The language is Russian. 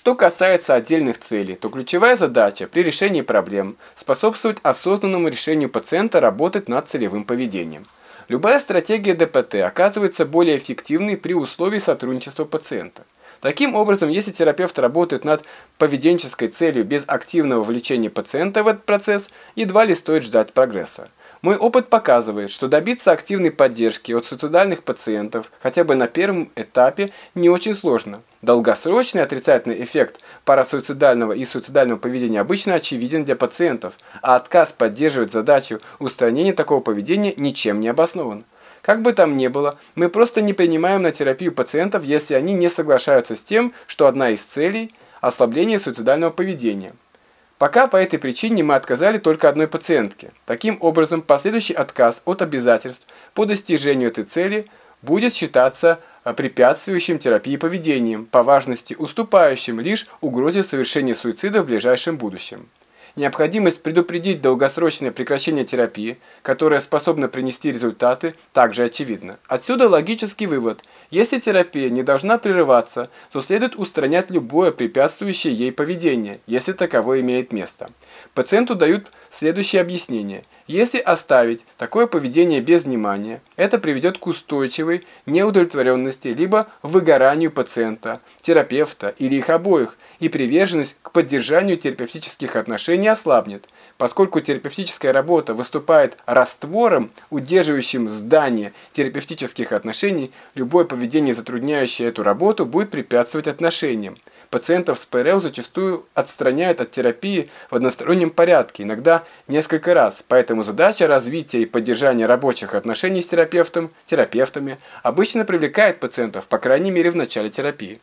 Что касается отдельных целей, то ключевая задача при решении проблем способствовать осознанному решению пациента работать над целевым поведением. Любая стратегия ДПТ оказывается более эффективной при условии сотрудничества пациента. Таким образом, если терапевт работает над поведенческой целью без активного вовлечения пациента в этот процесс, едва ли стоит ждать прогресса. Мой опыт показывает, что добиться активной поддержки от суицидальных пациентов хотя бы на первом этапе не очень сложно. Долгосрочный отрицательный эффект парасуицидального и суицидального поведения обычно очевиден для пациентов, а отказ поддерживать задачу устранения такого поведения ничем не обоснован. Как бы там ни было, мы просто не принимаем на терапию пациентов, если они не соглашаются с тем, что одна из целей – ослабление суицидального поведения. Пока по этой причине мы отказали только одной пациентке. Таким образом, последующий отказ от обязательств по достижению этой цели будет считаться э, препятствующим терапии поведением, по важности уступающим лишь угрозе совершения суицида в ближайшем будущем. Необходимость предупредить долгосрочное прекращение терапии, которая способна принести результаты, также очевидна. Отсюда логический вывод. Если терапия не должна прерываться, то следует устранять любое препятствующее ей поведение, если таковое имеет место. Пациенту дают следующее объяснение. Если оставить такое поведение без внимания, это приведет к устойчивой неудовлетворенности либо выгоранию пациента, терапевта или их обоих, и приверженность к поддержанию терапевтических отношений ослабнет, поскольку терапевтическая работа выступает раствором, удерживающим здание терапевтических отношений, любое поведение, затрудняющее эту работу, будет препятствовать отношениям. Пациентов с ПРЛ зачастую отстраняют от терапии в одностороннем порядке, иногда несколько раз, поэтому задача развития и поддержания рабочих отношений с терапевтом, терапевтами обычно привлекает пациентов, по крайней мере в начале терапии.